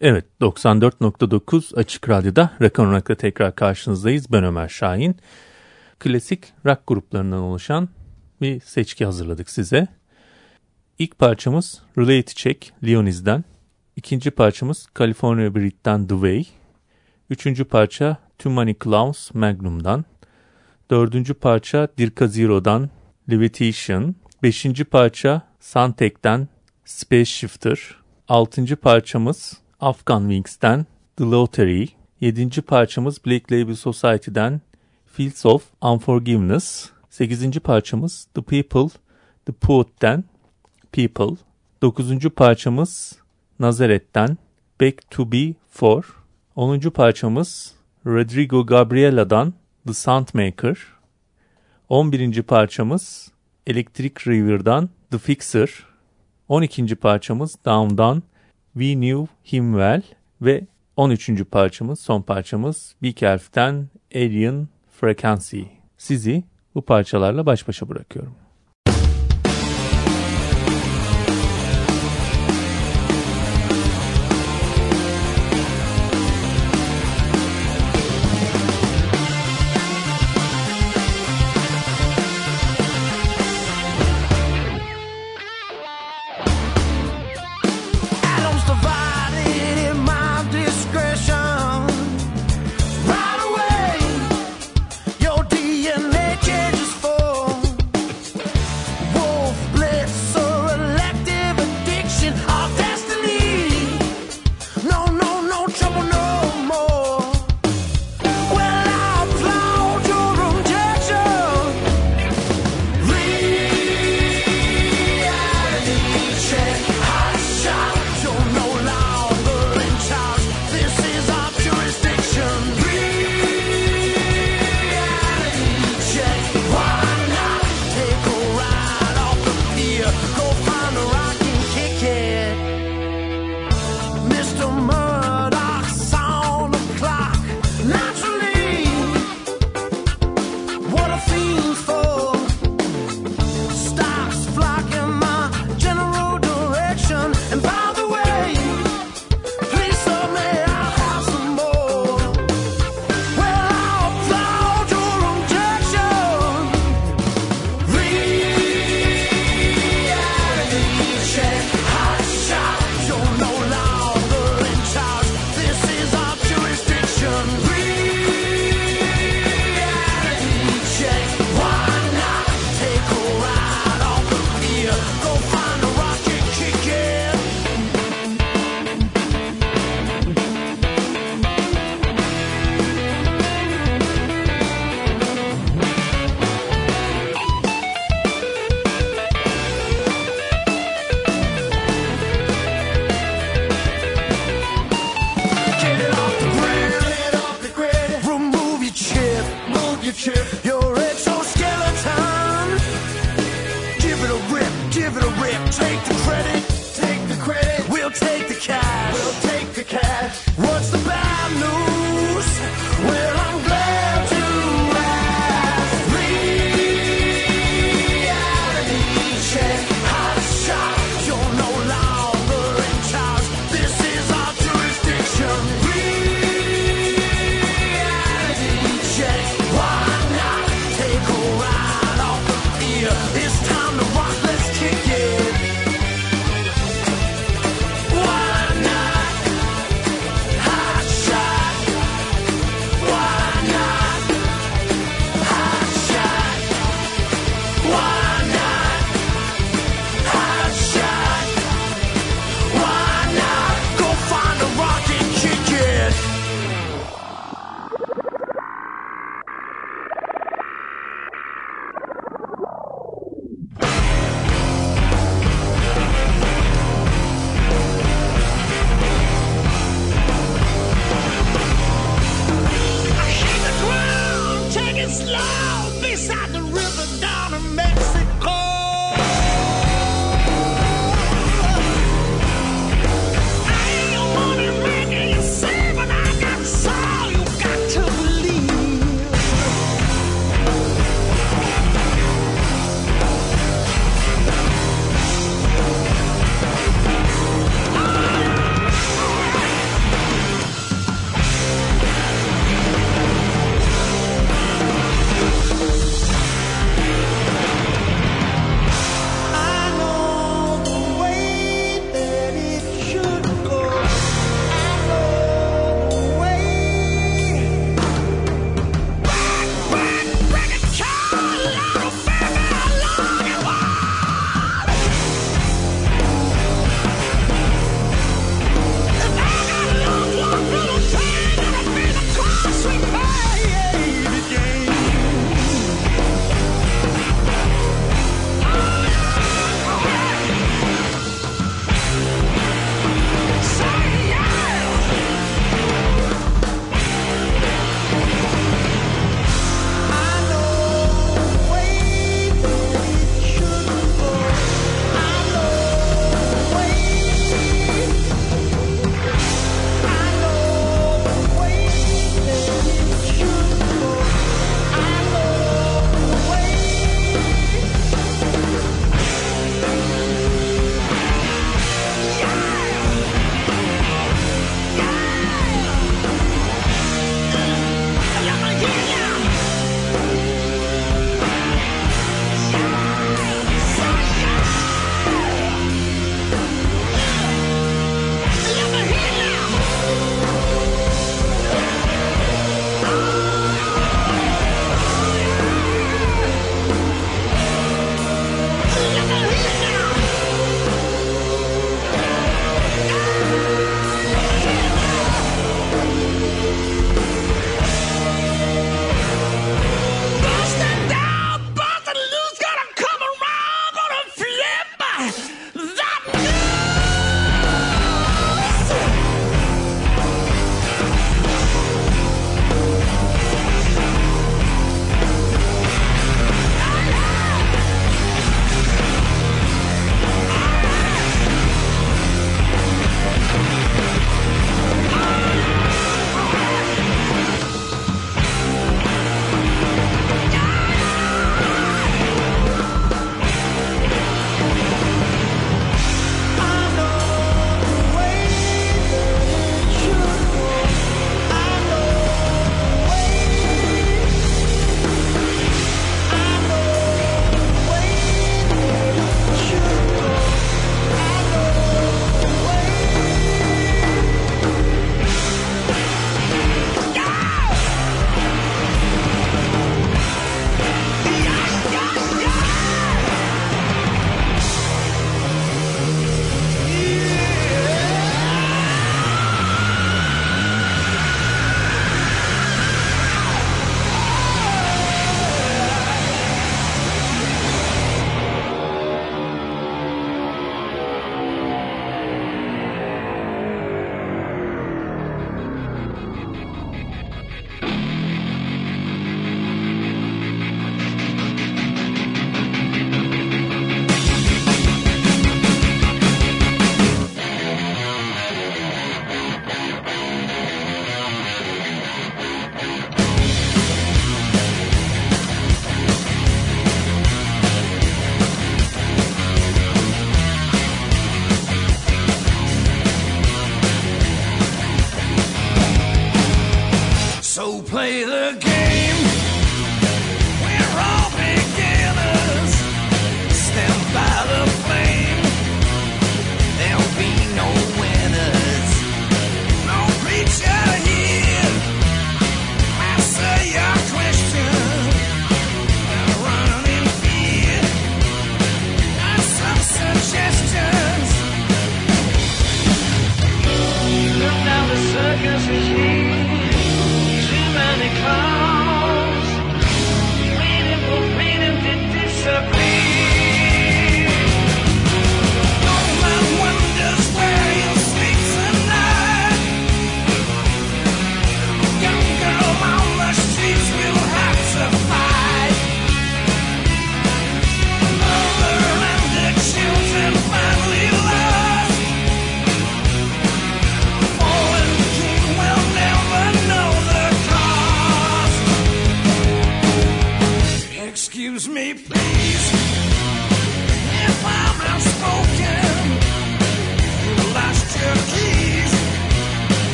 Evet 94.9 Açık Radyo'da Rock on Rock'la tekrar karşınızdayız. Ben Ömer Şahin. Klasik rock gruplarından oluşan bir seçki hazırladık size. İlk parçamız Reality Check Leonis'den. İkinci parçamız California Breed'den The Way. Üçüncü parça Too Many Clowns Magnum'dan. Dördüncü parça Dirka Zero'dan Levitation. Beşinci parça Suntech'ten Space Shifter. Altıncı parçamız Afghan Wings'ten The Lottery. Yedinci parçamız Black Label Society'den Fields of Unforgiveness. Sekizinci parçamız The People, The Poet'ten People. Dokuzuncu parçamız Nazaret'ten Back to Be For. Onuncu parçamız Rodrigo Gabriela'dan The Soundmaker. On birinci parçamız Electric River'dan The Fixer. On ikinci parçamız Down'dan We Knew Him Well ve 13. parçamız, son parçamız Big Elf'ten Alien Frequency. Sizi bu parçalarla baş başa bırakıyorum.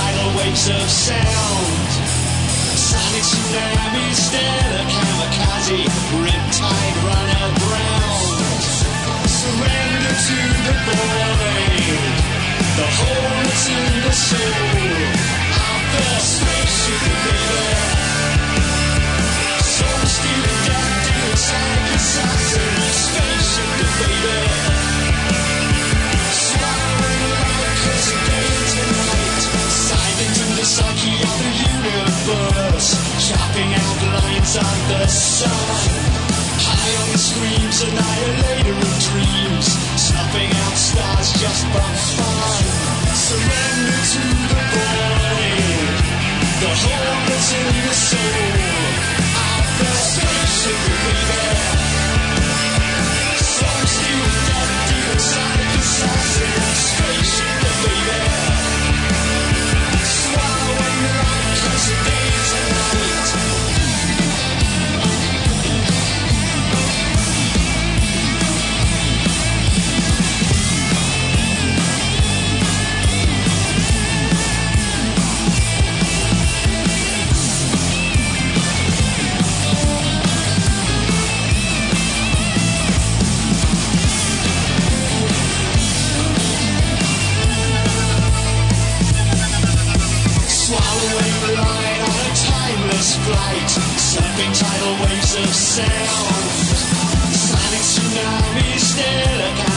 tidal waves of sound. sonic tsunamis, then a kamikaze, riptide run aground. Surrender to the burning, the hole is in the soul. Out the spaceship together. Soul stealing death inside your sides in the spaceship debater. Universe, chopping out lines on the sun. High on the screams, annihilator of dreams, snuffing out stars just for fun. Surrender to the void, the hole that's in the soul of the spaceship, baby. Some steal death, deal sonic assassin, spaceship, baby. Swallowing light, surfing tidal waves of sound, silent tsunamis that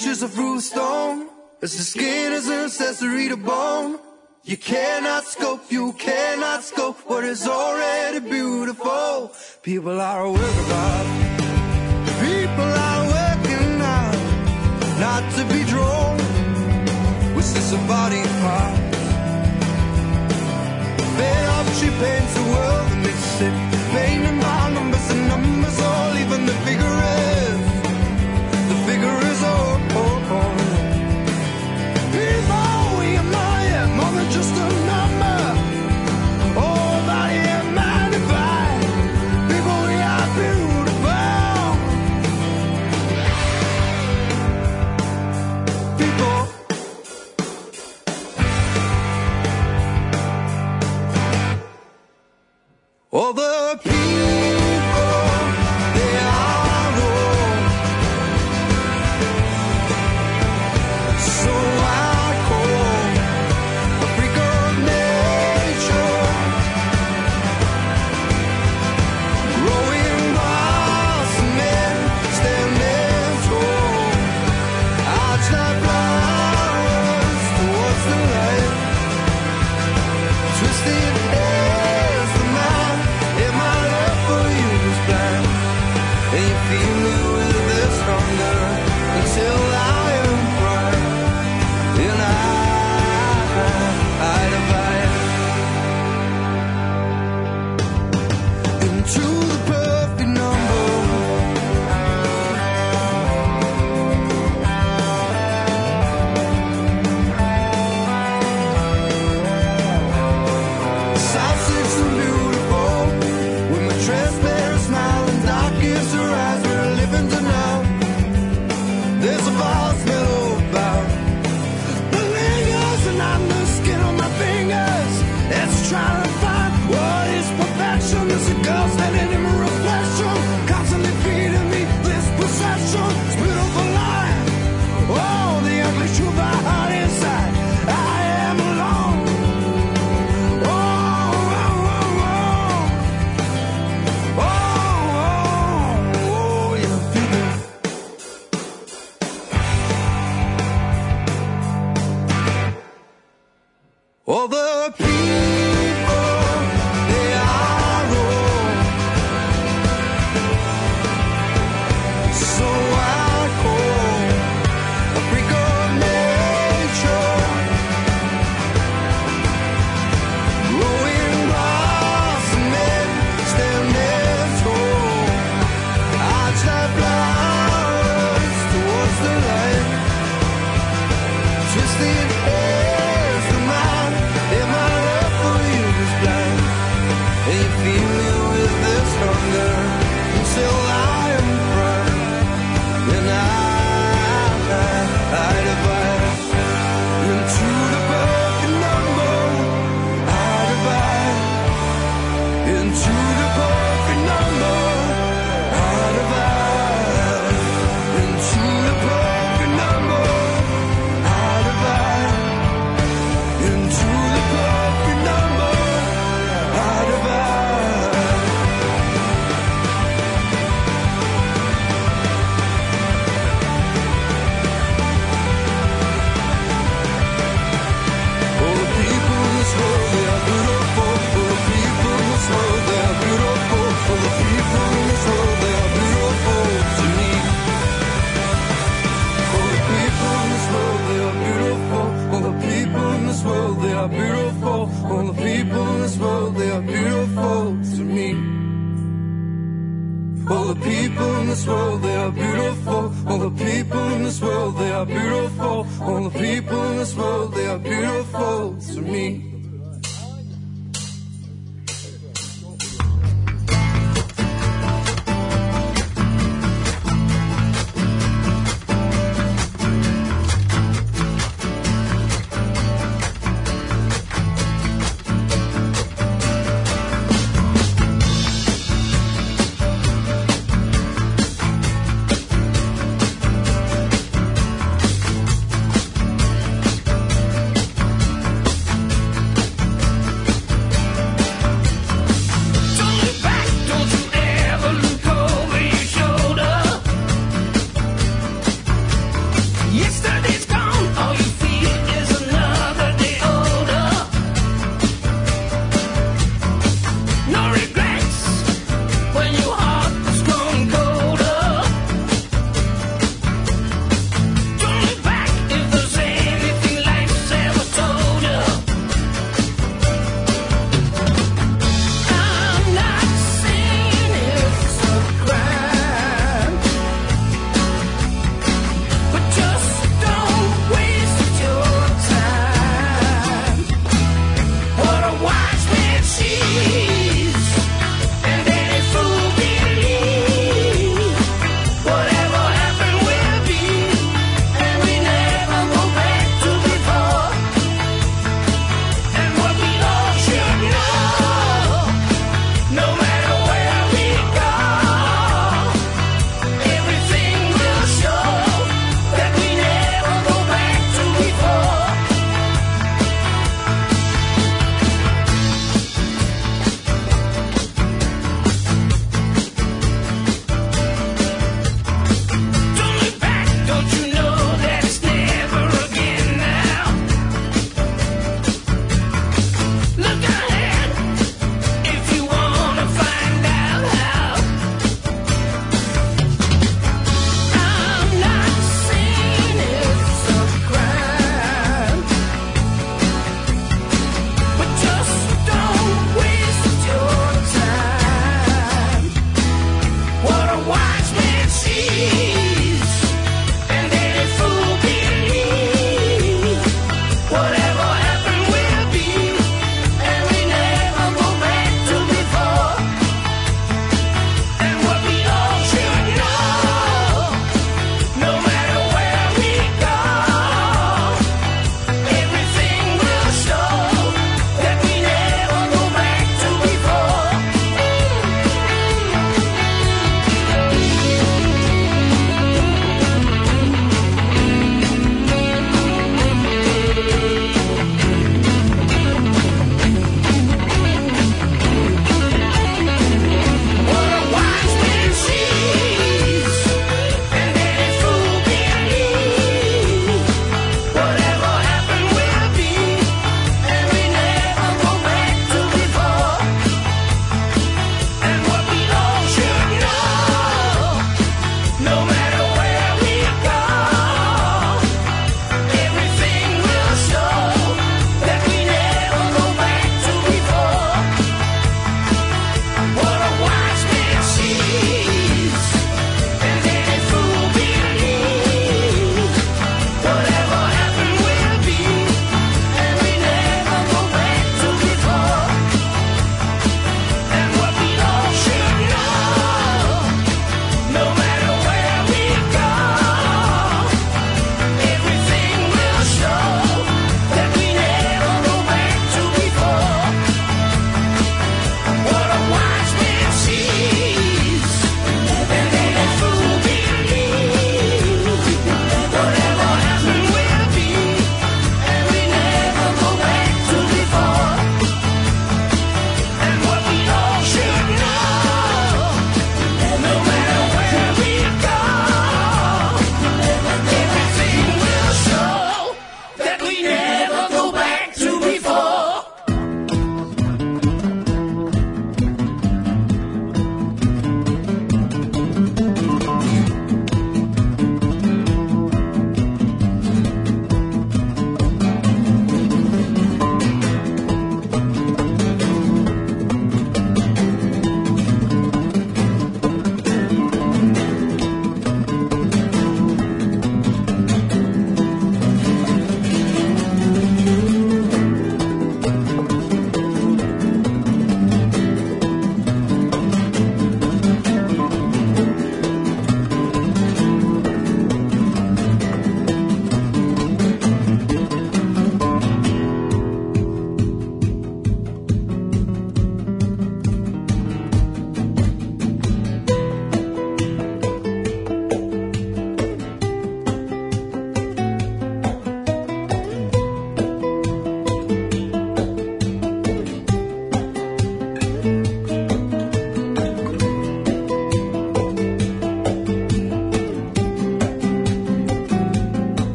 purchase a fruit stone, as the skin is an accessory to bone. You cannot scope, you cannot scope what is already beautiful. People are aware about People are working now, not to be drawn. What's this a body part? Fed up, she paints the world a makes it. Painting my numbers and numbers All the people.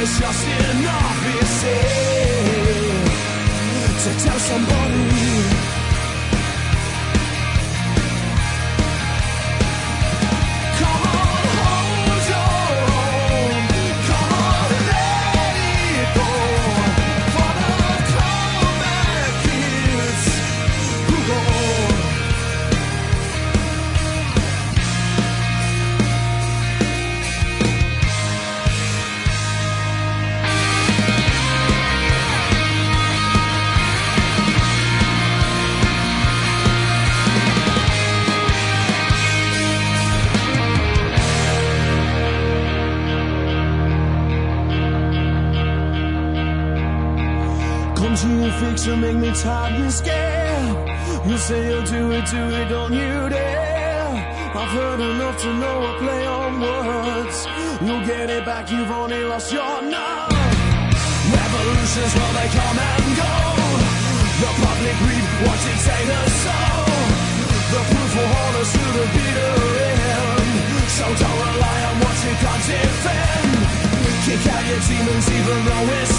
it's just enough, obvious thing to tell somebody Siemens even though it's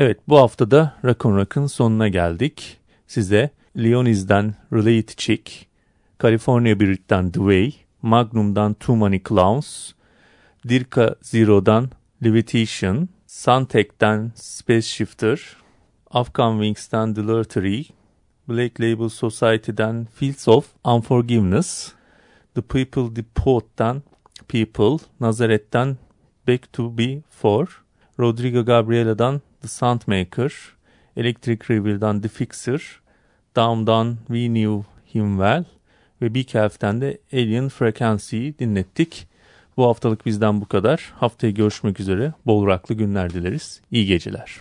Evet bu haftada Rakun Rakun sonuna geldik. Size Leonis'den Relate Chick, California Brit'ten The Way, Magnum'dan Too Many Clowns, Dirka Zero'dan Levitation, Suntech'ten Space Shifter, Afghan Wings'ten The Lurtery, Black Label Society'den Fields of Unforgiveness, The People Depot'tan People, Nazaret'ten Back to Be For, Rodrigo Gabriela'dan The Sandmaker, Electric Reveal'dan The Fixer, Down'dan We Knew Him Well ve Big Half'ten de Alien Frequency'yi dinlettik. Bu haftalık bizden bu kadar. Haftaya görüşmek üzere. Bol raklı günler dileriz. İyi geceler.